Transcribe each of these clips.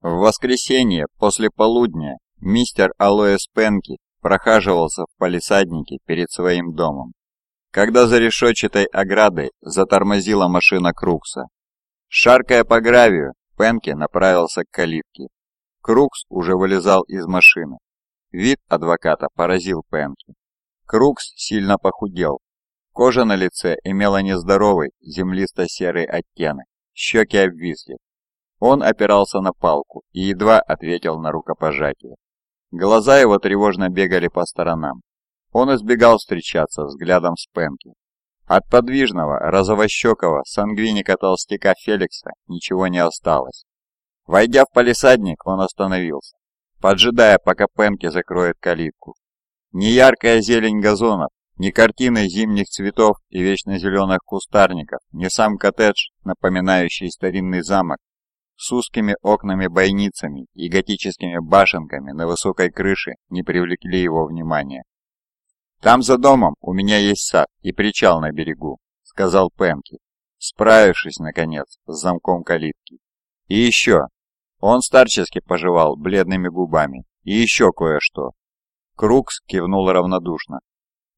В воскресенье после полудня мистер Алоэс Пенки прохаживался в палисаднике перед своим домом, когда за решетчатой оградой затормозила машина Крукса. Шаркая по гравию, Пенки направился к калитке. Крукс уже вылезал из машины. Вид адвоката поразил Пенки. Крукс сильно похудел. Кожа на лице имела нездоровый землисто-серый оттенок, щеки обвисли, он опирался на палку и едва ответил на рукопожатие. Глаза его тревожно бегали по сторонам. Он избегал встречаться взглядом с Пенки. От подвижного, розовощекого сангвиника-толстяка Феликса ничего не осталось. Войдя в палисадник, он остановился, поджидая, пока Пенки закроет калитку. Ни яркая зелень газонов, ни картины зимних цветов и вечно зеленых кустарников, ни сам коттедж, напоминающий старинный замок, с узкими окнами-бойницами и готическими башенками на высокой крыше не привлекли его внимания. «Там за домом у меня есть сад и причал на берегу», — сказал Пенки, справившись, наконец, с замком калитки. «И еще!» Он старчески пожевал бледными губами. «И еще кое-что!» Крукс кивнул равнодушно.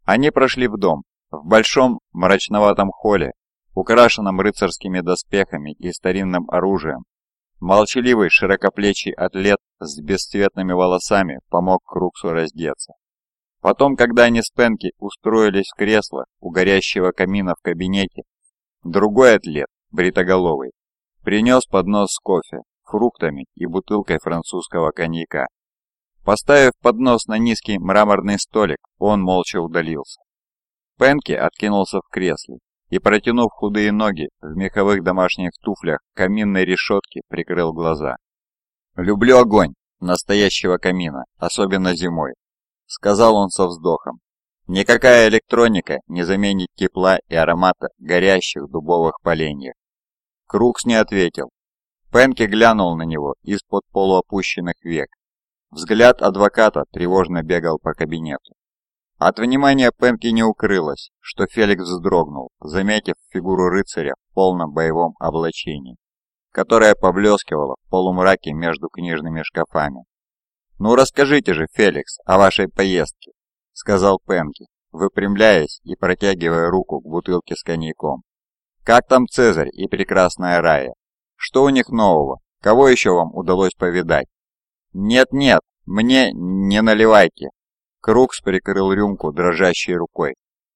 Они прошли в дом. В большом мрачноватом холле, украшенном рыцарскими доспехами и старинным оружием, Молчаливый, широкоплечий атлет с бесцветными волосами помог Круксу раздеться. Потом, когда они с Пенки устроились в кресло у горящего камина в кабинете, другой атлет, бритоголовый, принес поднос с кофе, фруктами и бутылкой французского коньяка. Поставив поднос на низкий мраморный столик, он молча удалился. Пенки откинулся в кресле и, протянув худые ноги в меховых домашних туфлях каминной решетки, прикрыл глаза. «Люблю огонь настоящего камина, особенно зимой», — сказал он со вздохом. «Никакая электроника не заменит тепла и аромата горящих дубовых поленьев». Крукс не ответил. Пенки глянул на него из-под полуопущенных век. Взгляд адвоката тревожно бегал по кабинету. От внимания Пенки не укрылось, что Феликс вздрогнул, заметив фигуру рыцаря в полном боевом облачении, которая поблескивала в полумраке между книжными шкафами. «Ну расскажите же, Феликс, о вашей поездке», — сказал Пенки, выпрямляясь и протягивая руку к бутылке с коньяком. «Как там Цезарь и прекрасная Рая? Что у них нового? Кого еще вам удалось повидать?» «Нет-нет, мне не наливайте», Крукс прикрыл рюмку дрожащей рукой.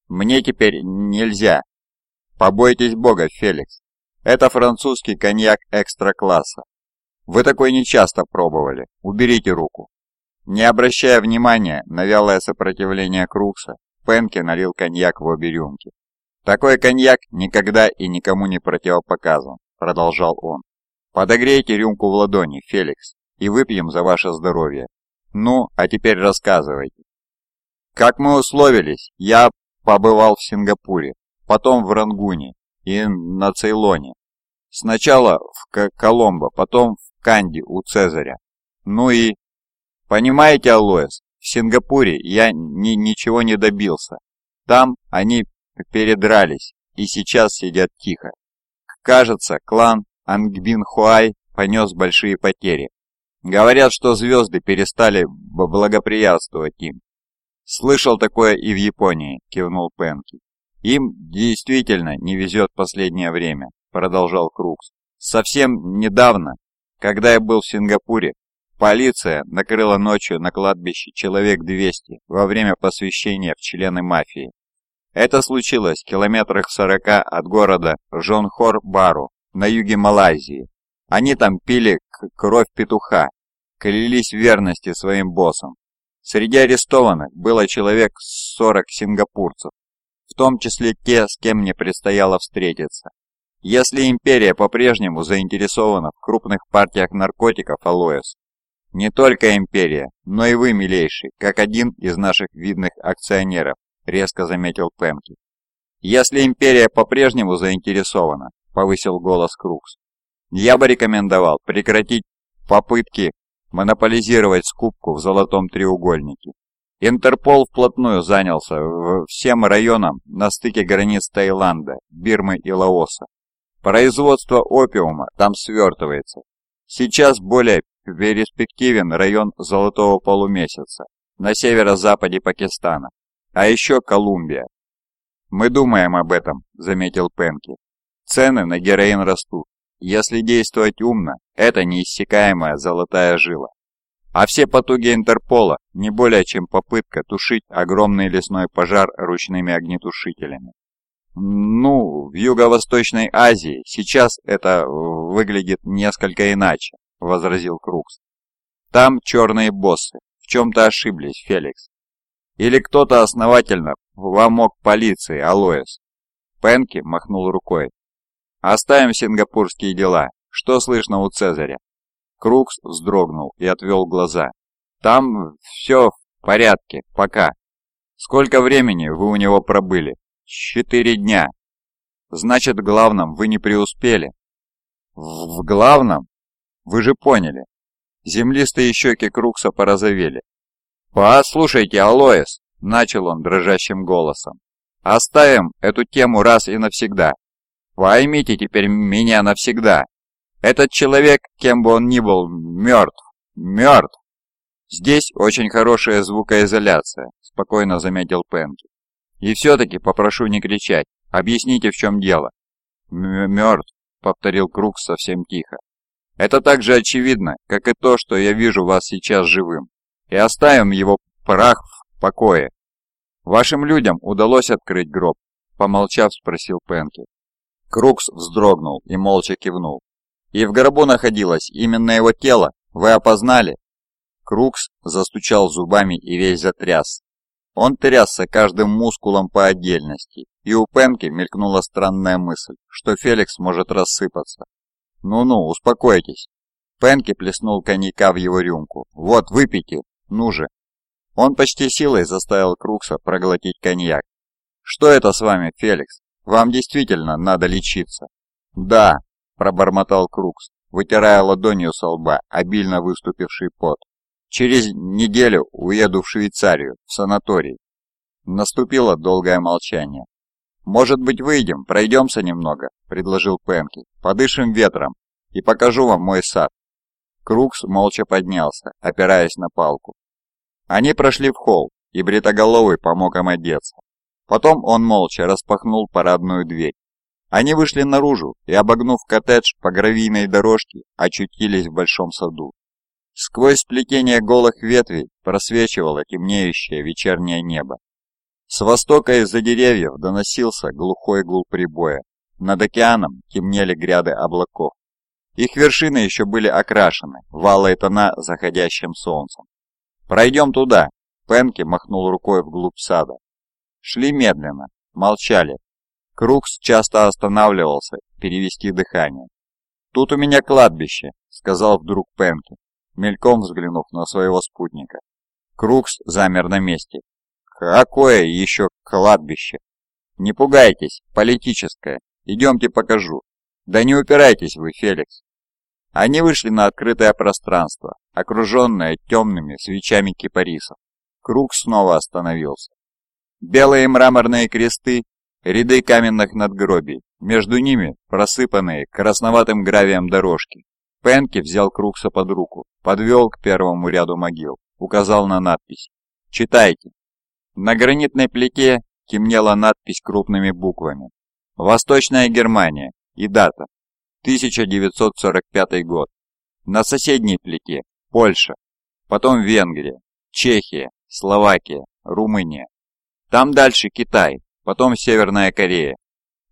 «Мне теперь нельзя!» «Побойтесь бога, Феликс! Это французский коньяк экстра-класса. Вы такой нечасто пробовали. Уберите руку!» Не обращая внимания на вялое сопротивление Крукса, Пенки налил коньяк в обе рюмки. «Такой коньяк никогда и никому не противопоказан», — продолжал он. «Подогрейте рюмку в ладони, Феликс, и выпьем за ваше здоровье. Ну, а теперь рассказывайте». Как мы условились, я побывал в Сингапуре, потом в Рангуне и на Цейлоне. Сначала в Коломбо, потом в Канди у Цезаря. Ну и... Понимаете, Алоэс, в Сингапуре я ни ничего не добился. Там они передрались и сейчас сидят тихо. Кажется, клан Ангбин-Хуай понес большие потери. Говорят, что звезды перестали благоприятствовать им. «Слышал такое и в Японии», – кивнул Пенки. «Им действительно не везет последнее время», – продолжал Крукс. «Совсем недавно, когда я был в Сингапуре, полиция накрыла ночью на кладбище человек 200 во время посвящения в члены мафии. Это случилось в километрах 40 от города Жонхор-Бару на юге Малайзии. Они там пили кровь петуха, клялись верности своим боссам, Среди арестованных было человек 40 сингапурцев, в том числе те, с кем мне предстояло встретиться. Если империя по-прежнему заинтересована в крупных партиях наркотиков Алоэс, не только империя, но и вы, милейший, как один из наших видных акционеров, резко заметил Пемки. Если империя по-прежнему заинтересована, повысил голос Крукс, я бы рекомендовал прекратить попытки монополизировать скупку в золотом треугольнике. Интерпол вплотную занялся всем районом на стыке границ Таиланда, Бирмы и Лаоса. Производство опиума там свертывается. Сейчас более перспективен район Золотого полумесяца на северо-западе Пакистана, а еще Колумбия. «Мы думаем об этом», — заметил Пенки. «Цены на героин растут. Если действовать умно, это неиссякаемая золотая жила. А все потуги Интерпола не более чем попытка тушить огромный лесной пожар ручными огнетушителями. Ну, в Юго-Восточной Азии сейчас это выглядит несколько иначе, возразил Крукс. Там черные боссы. В чем-то ошиблись, Феликс. Или кто-то основательно помог полиции, Алоэс. Пенки махнул рукой. Оставим сингапурские дела. Что слышно у Цезаря? Крукс вздрогнул и отвел глаза. Там все в порядке, пока. Сколько времени вы у него пробыли? Четыре дня. Значит, в главном вы не преуспели. В, в главном? Вы же поняли. Землистые щеки Крукса порозовели. «Послушайте, Алоэс!» – начал он дрожащим голосом. «Оставим эту тему раз и навсегда. Поймите теперь меня навсегда. Этот человек, кем бы он ни был, мертв. Мертв!» «Здесь очень хорошая звукоизоляция», – спокойно заметил Пенки. И все-таки попрошу не кричать. Объясните, в чем дело. Мертв, повторил Круг совсем тихо. Это так же очевидно, как и то, что я вижу вас сейчас живым. И оставим его прах в покое. Вашим людям удалось открыть гроб? Помолчав, спросил Пенки. Крукс вздрогнул и молча кивнул. И в гробу находилось именно его тело? Вы опознали? Крукс застучал зубами и весь затряс. Он трясся каждым мускулом по отдельности, и у Пенки мелькнула странная мысль, что Феликс может рассыпаться. «Ну-ну, успокойтесь». Пенки плеснул коньяка в его рюмку. «Вот, выпейте, ну же». Он почти силой заставил Крукса проглотить коньяк. «Что это с вами, Феликс? Вам действительно надо лечиться?» «Да», – пробормотал Крукс, вытирая ладонью со лба обильно выступивший пот. Через неделю уеду в Швейцарию, в санаторий. Наступило долгое молчание. «Может быть, выйдем, пройдемся немного», — предложил Пенки. «Подышим ветром и покажу вам мой сад». Крукс молча поднялся, опираясь на палку. Они прошли в холл, и Бритоголовый помог им одеться. Потом он молча распахнул парадную дверь. Они вышли наружу и, обогнув коттедж по гравийной дорожке, очутились в большом саду. Сквозь сплетение голых ветвей просвечивало темнеющее вечернее небо. С востока из-за деревьев доносился глухой гул прибоя. Над океаном темнели гряды облаков. Их вершины еще были окрашены в алые тона заходящим солнцем. «Пройдем туда!» Пенки махнул рукой вглубь сада. Шли медленно, молчали. Крукс часто останавливался перевести дыхание. «Тут у меня кладбище», — сказал вдруг Пенки мельком взглянув на своего спутника. Крукс замер на месте. «Какое еще кладбище?» «Не пугайтесь, политическое. Идемте покажу». «Да не упирайтесь вы, Феликс». Они вышли на открытое пространство, окруженное темными свечами кипарисов. Круг снова остановился. Белые мраморные кресты, ряды каменных надгробий, между ними просыпанные красноватым гравием дорожки, Пенки взял Крукса под руку, подвел к первому ряду могил, указал на надпись. «Читайте». На гранитной плите темнела надпись крупными буквами. «Восточная Германия» и дата. 1945 год. На соседней плите Польша, потом Венгрия, Чехия, Словакия, Румыния. Там дальше Китай, потом Северная Корея.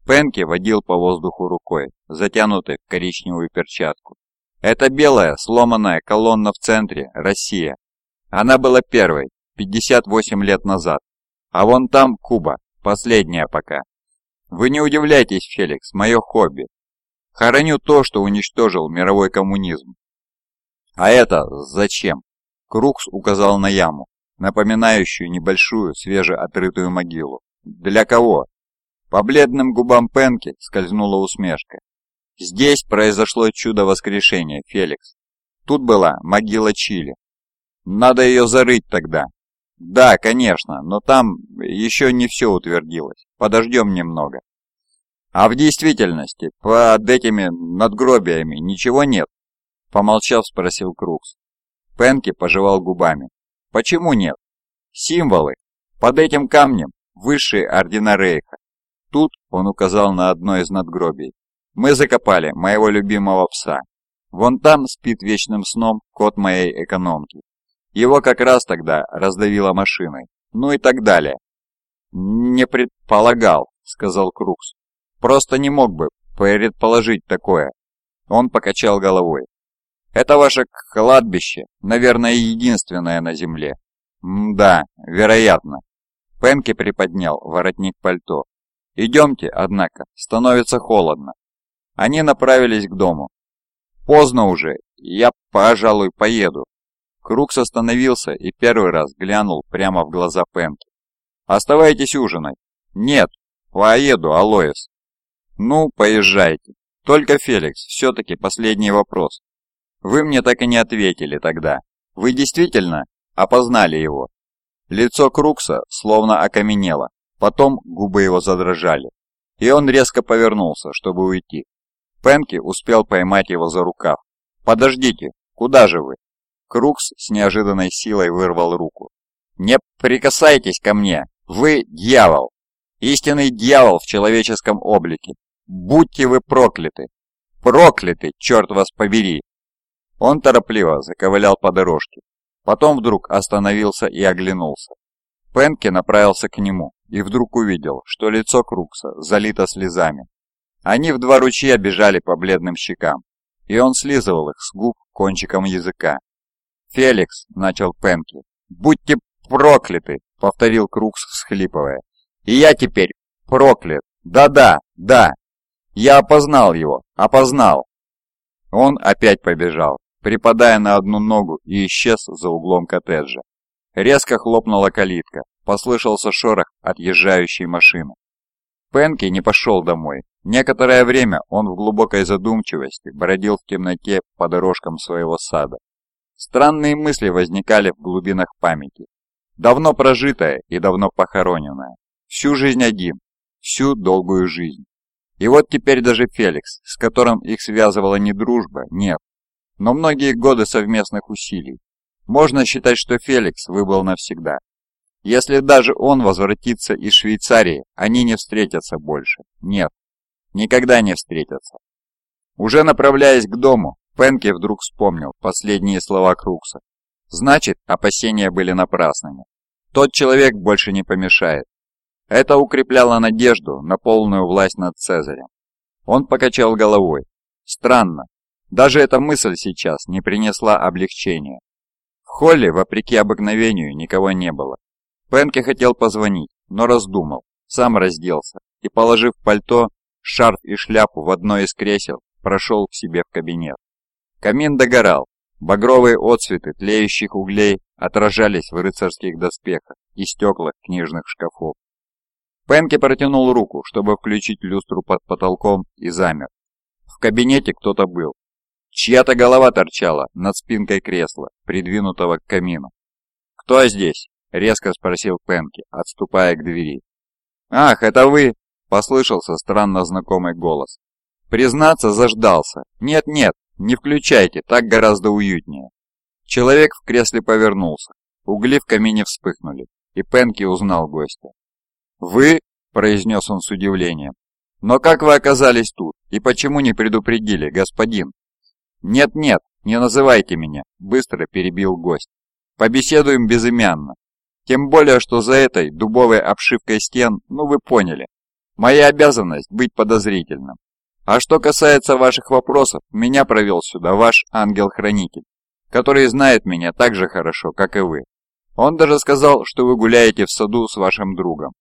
Пенки водил по воздуху рукой, затянутой в коричневую перчатку. Это белая, сломанная колонна в центре – Россия. Она была первой, 58 лет назад. А вон там Куба, последняя пока. Вы не удивляйтесь, Феликс, мое хобби. Хороню то, что уничтожил мировой коммунизм. А это зачем? Крукс указал на яму, напоминающую небольшую свежеотрытую могилу. Для кого? По бледным губам Пенки скользнула усмешка. Здесь произошло чудо воскрешения, Феликс. Тут была могила Чили. Надо ее зарыть тогда. Да, конечно, но там еще не все утвердилось. Подождем немного. А в действительности, под этими надгробиями ничего нет. Помолчав, спросил Крукс. Пенки пожевал губами. Почему нет? Символы. Под этим камнем высшие ордена Рейха. Тут он указал на одно из надгробий. Мы закопали моего любимого пса. Вон там спит вечным сном кот моей экономки. Его как раз тогда раздавило машиной. Ну и так далее. «Не предполагал», — сказал Крукс. «Просто не мог бы предположить такое». Он покачал головой. «Это ваше кладбище, наверное, единственное на земле». «Да, вероятно». Пенки приподнял воротник пальто. «Идемте, однако, становится холодно». Они направились к дому. «Поздно уже, я, пожалуй, поеду». Крукс остановился и первый раз глянул прямо в глаза Пенки. Оставайтесь ужинать. Нет, поеду, Алоис. Ну, поезжайте. Только, Феликс, все-таки последний вопрос. Вы мне так и не ответили тогда. Вы действительно опознали его? Лицо Крукса словно окаменело, потом губы его задрожали, и он резко повернулся, чтобы уйти. Пенки успел поймать его за рукав. «Подождите, куда же вы?» Крукс с неожиданной силой вырвал руку. «Не прикасайтесь ко мне! Вы дьявол! Истинный дьявол в человеческом облике! Будьте вы прокляты! Прокляты, черт вас побери!» Он торопливо заковылял по дорожке. Потом вдруг остановился и оглянулся. Пенки направился к нему и вдруг увидел, что лицо Крукса залито слезами. Они в два ручья бежали по бледным щекам, и он слизывал их с губ кончиком языка. «Феликс», — начал Пенки, — «будьте прокляты!» — повторил Крукс, всхлипывая. «И я теперь проклят! Да-да, да! Я опознал его, опознал!» Он опять побежал, припадая на одну ногу и исчез за углом коттеджа. Резко хлопнула калитка, послышался шорох отъезжающей машины. Пенки не пошел домой. Некоторое время он в глубокой задумчивости бродил в темноте по дорожкам своего сада. Странные мысли возникали в глубинах памяти, Давно прожитое и давно похороненное. Всю жизнь один, всю долгую жизнь. И вот теперь даже Феликс, с которым их связывала не дружба, нет, но многие годы совместных усилий. Можно считать, что Феликс выбыл навсегда. Если даже он возвратится из Швейцарии, они не встретятся больше. Нет, никогда не встретятся. Уже направляясь к дому, Пенки вдруг вспомнил последние слова Крукса. Значит, опасения были напрасными. Тот человек больше не помешает. Это укрепляло надежду на полную власть над Цезарем. Он покачал головой. Странно. Даже эта мысль сейчас не принесла облегчения. В холле, вопреки обыкновению, никого не было. Пенке хотел позвонить, но раздумал, сам разделся и, положив пальто, шарф и шляпу в одно из кресел, прошел к себе в кабинет. Камин догорал, Багровые отцветы тлеющих углей отражались в рыцарских доспехах и стеклах книжных шкафов. Пенки протянул руку, чтобы включить люстру под потолком, и замер. В кабинете кто-то был. Чья-то голова торчала над спинкой кресла, придвинутого к камину. «Кто здесь?» — резко спросил Пенки, отступая к двери. «Ах, это вы!» — послышался странно знакомый голос. «Признаться, заждался. Нет-нет, «Не включайте, так гораздо уютнее». Человек в кресле повернулся. Угли в камине вспыхнули, и Пенки узнал гостя. «Вы?» – произнес он с удивлением. «Но как вы оказались тут, и почему не предупредили, господин?» «Нет-нет, не называйте меня», – быстро перебил гость. «Побеседуем безымянно. Тем более, что за этой дубовой обшивкой стен, ну вы поняли. Моя обязанность быть подозрительным. А что касается ваших вопросов, меня провел сюда ваш ангел-хранитель, который знает меня так же хорошо, как и вы. Он даже сказал, что вы гуляете в саду с вашим другом.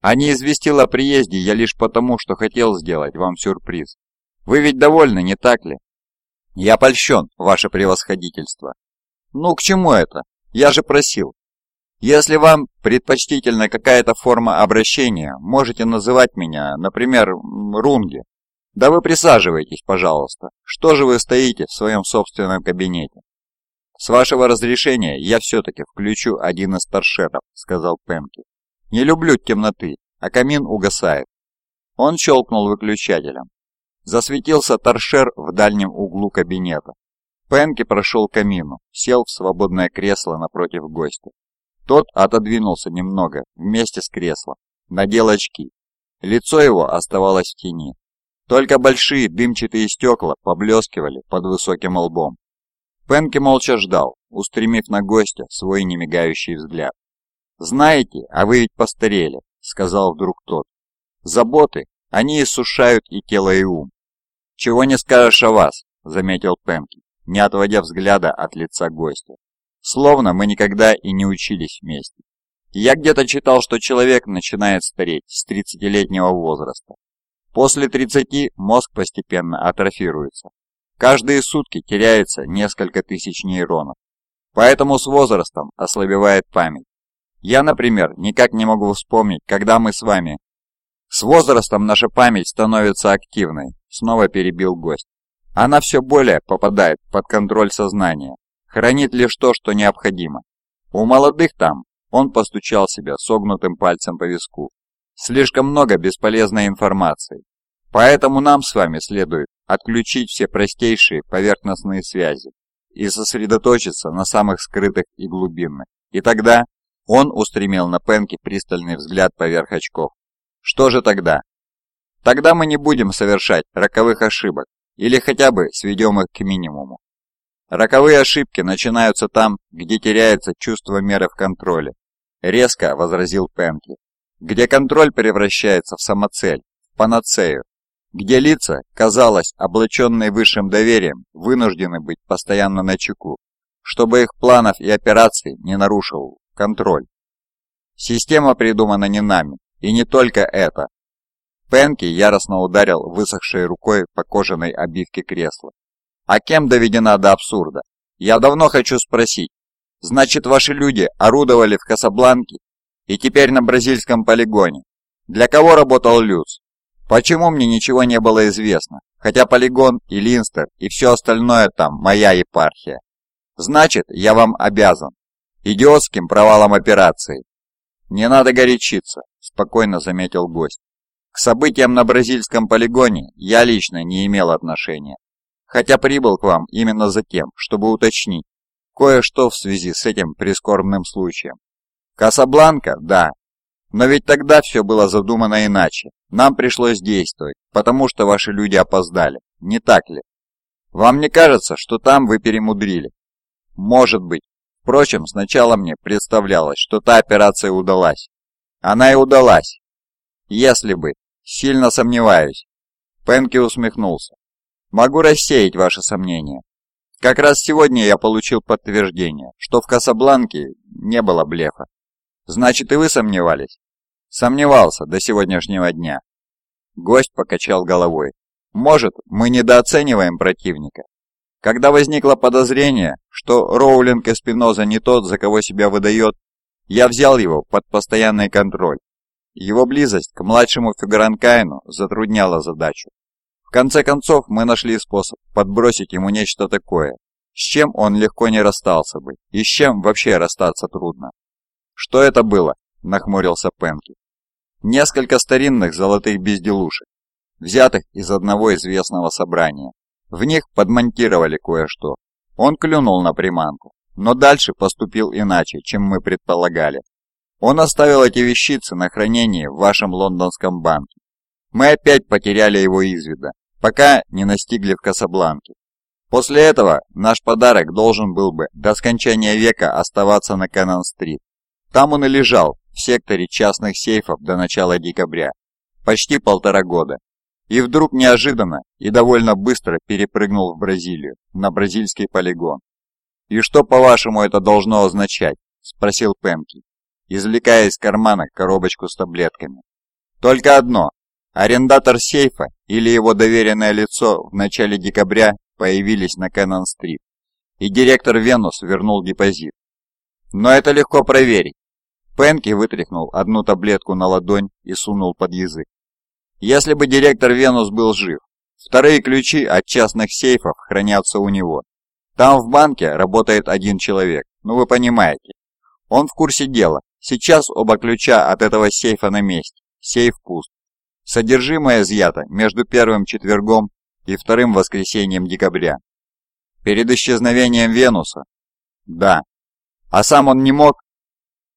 А не известил о приезде я лишь потому, что хотел сделать вам сюрприз. Вы ведь довольны, не так ли? Я польщен, ваше превосходительство. Ну, к чему это? Я же просил. Если вам предпочтительна какая-то форма обращения, можете называть меня, например, Рунги. «Да вы присаживайтесь, пожалуйста. Что же вы стоите в своем собственном кабинете?» «С вашего разрешения я все-таки включу один из торшеров», — сказал Пемки. «Не люблю темноты, а камин угасает». Он щелкнул выключателем. Засветился торшер в дальнем углу кабинета. Пенки прошел к камину, сел в свободное кресло напротив гостя. Тот отодвинулся немного вместе с креслом, надел очки. Лицо его оставалось в тени. Только большие дымчатые стекла поблескивали под высоким лбом. Пенки молча ждал, устремив на гостя свой немигающий взгляд. «Знаете, а вы ведь постарели», — сказал вдруг тот. «Заботы, они иссушают и тело, и ум». «Чего не скажешь о вас», — заметил Пенки, не отводя взгляда от лица гостя. «Словно мы никогда и не учились вместе. Я где-то читал, что человек начинает стареть с 30-летнего возраста. После 30 мозг постепенно атрофируется, Каждые сутки теряется несколько тысяч нейронов. Поэтому с возрастом ослабевает память. Я, например, никак не могу вспомнить, когда мы с вами... С возрастом наша память становится активной, снова перебил гость. Она все более попадает под контроль сознания, хранит лишь то, что необходимо. У молодых там, он постучал себя согнутым пальцем по виску, слишком много бесполезной информации. Поэтому нам с вами следует отключить все простейшие поверхностные связи и сосредоточиться на самых скрытых и глубинных. И тогда он устремил на Пенки пристальный взгляд поверх очков. Что же тогда? Тогда мы не будем совершать роковых ошибок или хотя бы сведем их к минимуму. Роковые ошибки начинаются там, где теряется чувство меры в контроле, резко возразил Пенки, где контроль превращается в самоцель, в панацею, где лица, казалось, облаченные высшим доверием, вынуждены быть постоянно на чеку, чтобы их планов и операций не нарушил контроль. Система придумана не нами, и не только это. Пенки яростно ударил высохшей рукой по кожаной обивке кресла. А кем доведена до абсурда? Я давно хочу спросить. Значит, ваши люди орудовали в Касабланке и теперь на бразильском полигоне. Для кого работал Люц? Почему мне ничего не было известно, хотя полигон и Линстер и все остальное там моя епархия? Значит, я вам обязан. Идиотским провалом операции. Не надо горячиться, спокойно заметил гость. К событиям на бразильском полигоне я лично не имел отношения, хотя прибыл к вам именно за тем, чтобы уточнить кое-что в связи с этим прискорбным случаем. Касабланка, да, но ведь тогда все было задумано иначе. Нам пришлось действовать, потому что ваши люди опоздали. Не так ли? Вам не кажется, что там вы перемудрили? Может быть. Впрочем, сначала мне представлялось, что та операция удалась. Она и удалась. Если бы. Сильно сомневаюсь. Пенки усмехнулся. Могу рассеять ваши сомнения. Как раз сегодня я получил подтверждение, что в Касабланке не было блефа. Значит, и вы сомневались? Сомневался до сегодняшнего дня. Гость покачал головой. Может, мы недооцениваем противника? Когда возникло подозрение, что Роулинг и Спиноза не тот, за кого себя выдает, я взял его под постоянный контроль. Его близость к младшему Фигуранкаину затрудняла задачу. В конце концов, мы нашли способ подбросить ему нечто такое, с чем он легко не расстался бы, и с чем вообще расстаться трудно. «Что это было?» – нахмурился Пенки. Несколько старинных золотых безделушек, взятых из одного известного собрания. В них подмонтировали кое-что. Он клюнул на приманку, но дальше поступил иначе, чем мы предполагали. Он оставил эти вещицы на хранение в вашем лондонском банке. Мы опять потеряли его из вида, пока не настигли в Касабланке. После этого наш подарок должен был бы до скончания века оставаться на Каннон-стрит. Там он и лежал, в секторе частных сейфов до начала декабря, почти полтора года. И вдруг неожиданно и довольно быстро перепрыгнул в Бразилию, на бразильский полигон. «И что, по-вашему, это должно означать?» – спросил Пенки, извлекая из кармана коробочку с таблетками. «Только одно. Арендатор сейфа или его доверенное лицо в начале декабря появились на Кэннон-стрит, и директор Венус вернул депозит. Но это легко проверить. Пенки вытряхнул одну таблетку на ладонь и сунул под язык. Если бы директор Венус был жив, вторые ключи от частных сейфов хранятся у него. Там в банке работает один человек, ну вы понимаете. Он в курсе дела. Сейчас оба ключа от этого сейфа на месте. Сейф пуст. Содержимое изъято между первым четвергом и вторым воскресеньем декабря. Перед исчезновением Венуса? Да. А сам он не мог?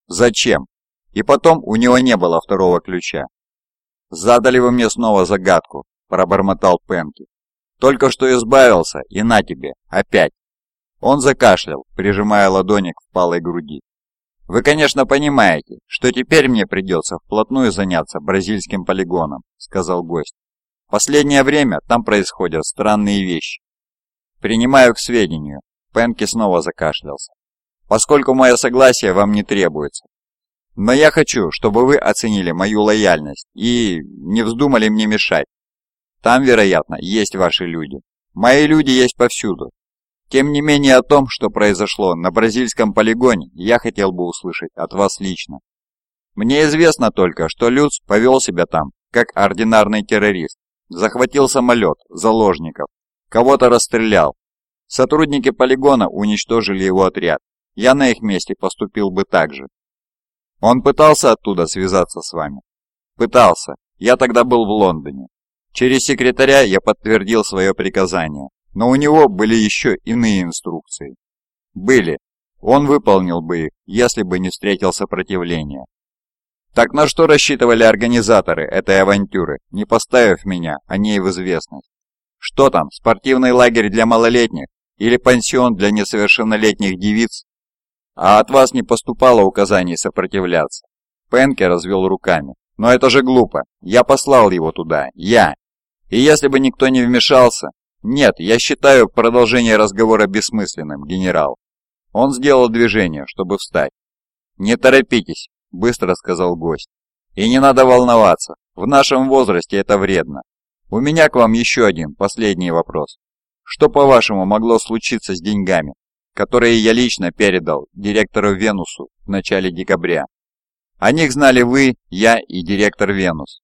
Зачем? И потом у него не было второго ключа. «Задали вы мне снова загадку», – пробормотал Пенки. «Только что избавился, и на тебе, опять». Он закашлял, прижимая ладони к впалой груди. «Вы, конечно, понимаете, что теперь мне придется вплотную заняться бразильским полигоном», – сказал гость. «Последнее время там происходят странные вещи». «Принимаю к сведению», – Пенки снова закашлялся. «Поскольку мое согласие вам не требуется, но я хочу, чтобы вы оценили мою лояльность и не вздумали мне мешать. Там, вероятно, есть ваши люди. Мои люди есть повсюду. Тем не менее о том, что произошло на бразильском полигоне, я хотел бы услышать от вас лично. Мне известно только, что Люц повел себя там, как ординарный террорист. Захватил самолет, заложников, кого-то расстрелял. Сотрудники полигона уничтожили его отряд. Я на их месте поступил бы так же. Он пытался оттуда связаться с вами? Пытался. Я тогда был в Лондоне. Через секретаря я подтвердил свое приказание, но у него были еще иные инструкции. Были. Он выполнил бы их, если бы не встретил сопротивления. Так на что рассчитывали организаторы этой авантюры, не поставив меня о ней в известность? Что там, спортивный лагерь для малолетних или пансион для несовершеннолетних девиц? А от вас не поступало указаний сопротивляться. Пенке развел руками. Но это же глупо. Я послал его туда. Я. И если бы никто не вмешался... Нет, я считаю продолжение разговора бессмысленным, генерал. Он сделал движение, чтобы встать. «Не торопитесь», — быстро сказал гость. «И не надо волноваться. В нашем возрасте это вредно. У меня к вам еще один, последний вопрос. Что, по-вашему, могло случиться с деньгами, которые я лично передал директору Венусу в начале декабря. О них знали вы, я и директор Венус.